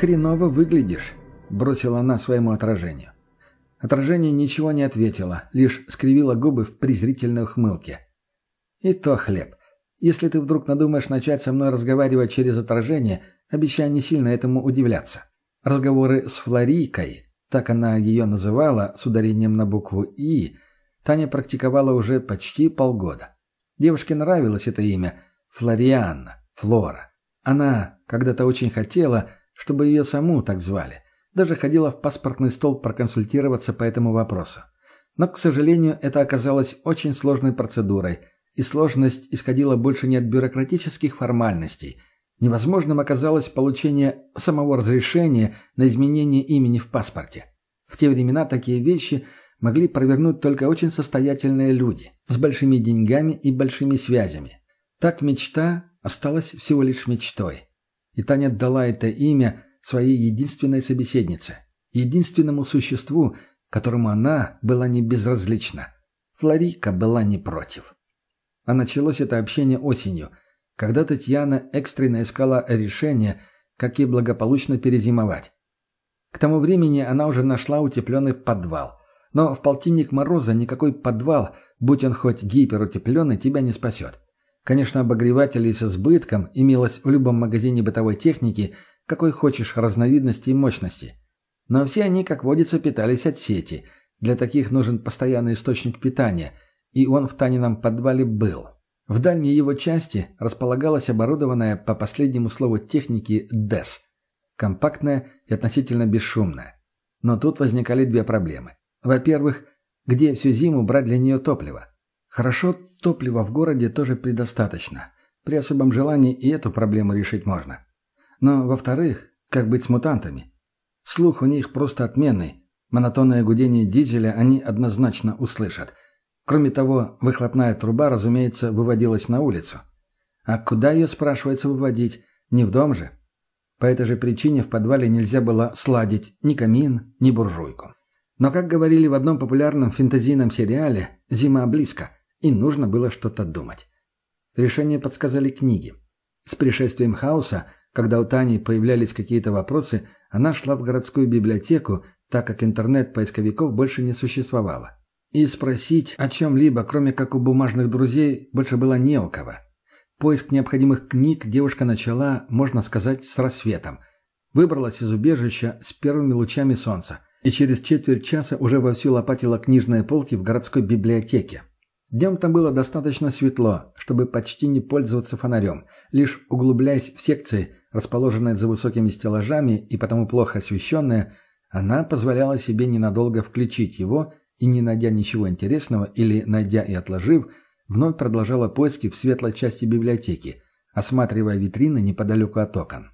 «Хреново выглядишь», — бросила она своему отражению. Отражение ничего не ответило, лишь скривило губы в презрительной ухмылке. «И то хлеб. Если ты вдруг надумаешь начать со мной разговаривать через отражение, обещай не сильно этому удивляться. Разговоры с Флорийкой, так она ее называла, с ударением на букву «и», Таня практиковала уже почти полгода. Девушке нравилось это имя – Флорианна, Флора. Она когда-то очень хотела, чтобы ее саму так звали – даже ходила в паспортный стол проконсультироваться по этому вопросу. Но, к сожалению, это оказалось очень сложной процедурой, и сложность исходила больше не от бюрократических формальностей. Невозможным оказалось получение самого разрешения на изменение имени в паспорте. В те времена такие вещи могли провернуть только очень состоятельные люди, с большими деньгами и большими связями. Так мечта осталась всего лишь мечтой. И Таня дала это имя – своей единственной собеседнице, единственному существу, которому она была не безразлична. Флорика была не против. А началось это общение осенью, когда Татьяна экстренно искала решение, как ей благополучно перезимовать. К тому времени она уже нашла утепленный подвал. Но в полтинник мороза никакой подвал, будь он хоть гиперутепленный, тебя не спасет. Конечно, обогреватели с избытком имелось в любом магазине бытовой техники – какой хочешь разновидности и мощности. Но все они, как водится, питались от сети. Для таких нужен постоянный источник питания, и он в Танином подвале был. В дальней его части располагалась оборудованная по последнему слову техники ДЭС. Компактная и относительно бесшумная. Но тут возникали две проблемы. Во-первых, где всю зиму брать для нее топливо? Хорошо, топлива в городе тоже предостаточно. При особом желании и эту проблему решить можно. Но, во-вторых, как быть с мутантами? Слух у них просто отменный. Монотонное гудение дизеля они однозначно услышат. Кроме того, выхлопная труба, разумеется, выводилась на улицу. А куда ее, спрашивается, выводить? Не в дом же? По этой же причине в подвале нельзя было сладить ни камин, ни буржуйку. Но, как говорили в одном популярном фэнтезийном сериале, зима близко, и нужно было что-то думать. Решение подсказали книги. С пришествием хаоса – когда у Тани появлялись какие-то вопросы, она шла в городскую библиотеку, так как интернет-поисковиков больше не существовало. И спросить о чем-либо, кроме как у бумажных друзей, больше было не у кого. Поиск необходимых книг девушка начала, можно сказать, с рассветом. Выбралась из убежища с первыми лучами солнца и через четверть часа уже вовсю лопатила книжные полки в городской библиотеке. Днем там было достаточно светло, чтобы почти не пользоваться фонарем. Лишь углубляясь в секции, расположенные за высокими стеллажами и потому плохо освещенные, она позволяла себе ненадолго включить его и, не найдя ничего интересного или найдя и отложив, вновь продолжала поиски в светлой части библиотеки, осматривая витрины неподалеку от окон.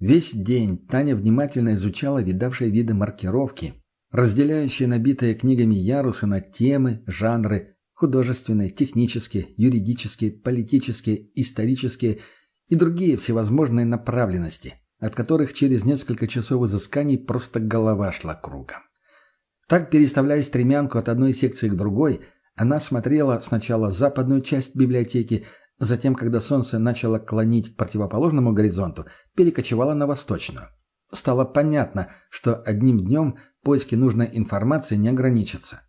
Весь день Таня внимательно изучала видавшие виды маркировки, разделяющие набитые книгами ярусы на темы, жанры, художественные, технические, юридические, политические, исторические и другие всевозможные направленности, от которых через несколько часов изысканий просто голова шла кругом. Так, переставляя стремянку от одной секции к другой, она смотрела сначала западную часть библиотеки, затем, когда солнце начало клонить к противоположному горизонту, перекочевала на восточную. Стало понятно, что одним днем поиски нужной информации не ограничатся.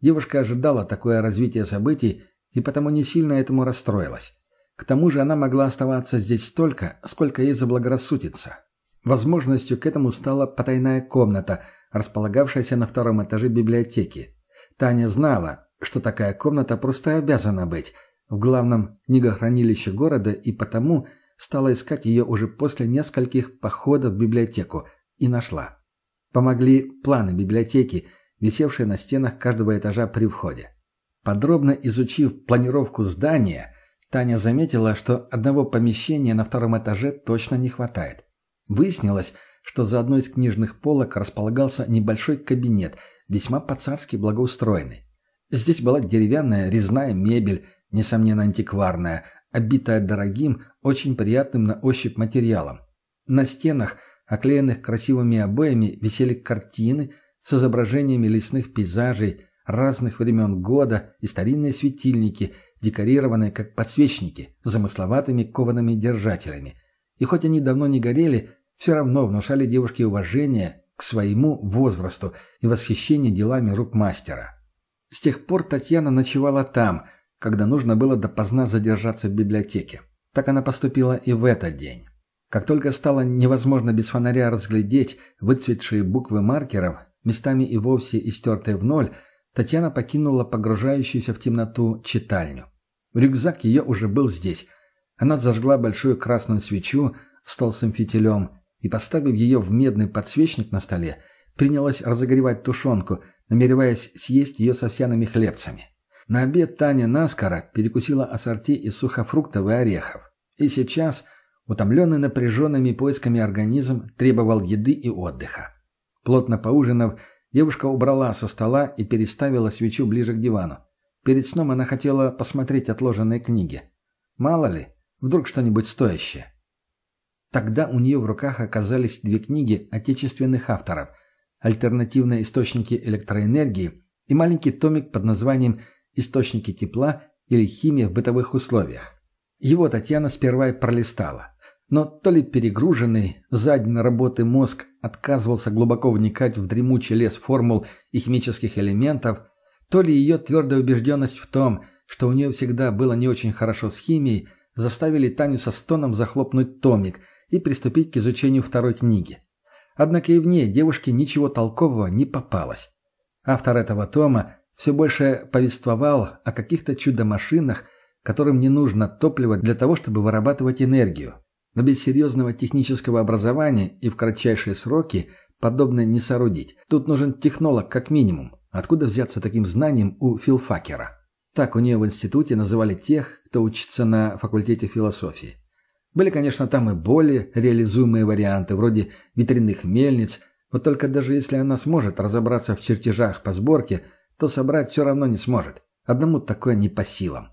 Девушка ожидала такое развитие событий и потому не сильно этому расстроилась. К тому же она могла оставаться здесь столько, сколько ей заблагорассудится. Возможностью к этому стала потайная комната, располагавшаяся на втором этаже библиотеки. Таня знала, что такая комната просто обязана быть в главном книгохранилище города и потому стала искать ее уже после нескольких походов в библиотеку и нашла. Помогли планы библиотеки – висевшие на стенах каждого этажа при входе. Подробно изучив планировку здания, Таня заметила, что одного помещения на втором этаже точно не хватает. Выяснилось, что за одной из книжных полок располагался небольшой кабинет, весьма по-царски благоустроенный. Здесь была деревянная резная мебель, несомненно антикварная, обитая дорогим, очень приятным на ощупь материалом. На стенах, оклеенных красивыми обоями, висели картины – с изображениями лесных пейзажей разных времен года и старинные светильники, декорированные как подсвечники, замысловатыми коваными держателями. И хоть они давно не горели, все равно внушали девушке уважение к своему возрасту и восхищение делами рук мастера. С тех пор Татьяна ночевала там, когда нужно было допоздна задержаться в библиотеке. Так она поступила и в этот день. Как только стало невозможно без фонаря разглядеть выцветшие буквы маркеров, местами и вовсе истертые в ноль, Татьяна покинула погружающуюся в темноту читальню. Рюкзак ее уже был здесь. Она зажгла большую красную свечу с толстым фитилем и, поставив ее в медный подсвечник на столе, принялась разогревать тушенку, намереваясь съесть ее с овсяными хлебцами. На обед Таня наскоро перекусила ассорти из сухофруктов и орехов. И сейчас – Утомленный напряженными поисками организм требовал еды и отдыха. Плотно поужинав, девушка убрала со стола и переставила свечу ближе к дивану. Перед сном она хотела посмотреть отложенные книги. Мало ли, вдруг что-нибудь стоящее. Тогда у нее в руках оказались две книги отечественных авторов «Альтернативные источники электроэнергии» и маленький томик под названием «Источники тепла» или «Химия в бытовых условиях». Его Татьяна сперва и пролистала. Но то ли перегруженный, задней работы мозг отказывался глубоко вникать в дремучий лес формул и химических элементов, то ли ее твердая убежденность в том, что у нее всегда было не очень хорошо с химией, заставили Таню со стоном захлопнуть томик и приступить к изучению второй книги. Однако и в ней девушке ничего толкового не попалось. Автор этого тома все больше повествовал о каких-то чудо-машинах, которым не нужно топливо для того, чтобы вырабатывать энергию, но без серьезного технического образования и в кратчайшие сроки подобное не соорудить. Тут нужен технолог как минимум. Откуда взяться таким знанием у филфакера? Так у нее в институте называли тех, кто учится на факультете философии. Были, конечно, там и более реализуемые варианты, вроде ветряных мельниц, вот только даже если она сможет разобраться в чертежах по сборке, то собрать все равно не сможет. Одному такое не по силам.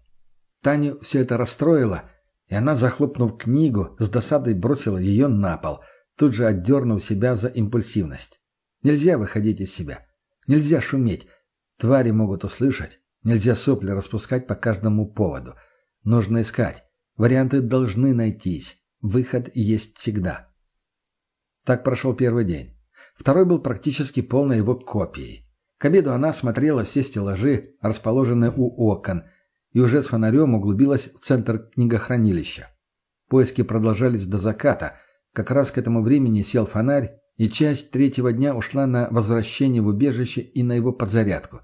Таню все это расстроило – и она, захлопнув книгу, с досадой бросила ее на пол, тут же отдернув себя за импульсивность. Нельзя выходить из себя. Нельзя шуметь. Твари могут услышать. Нельзя сопли распускать по каждому поводу. Нужно искать. Варианты должны найтись. Выход есть всегда. Так прошел первый день. Второй был практически полной его копией. К обеду она смотрела все стеллажи, расположенные у окон – и уже с фонарем углубилась в центр книгохранилища. Поиски продолжались до заката. Как раз к этому времени сел фонарь, и часть третьего дня ушла на возвращение в убежище и на его подзарядку.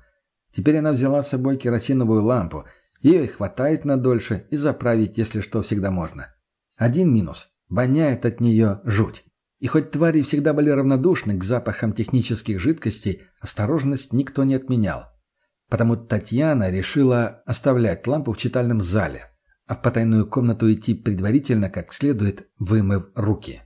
Теперь она взяла с собой керосиновую лампу. Ее и хватает на дольше, и заправить, если что, всегда можно. Один минус. Воняет от нее жуть. И хоть твари всегда были равнодушны к запахам технических жидкостей, осторожность никто не отменял. Потому Татьяна решила оставлять лампу в читальном зале, а в потайную комнату идти предварительно как следует, вымыв руки.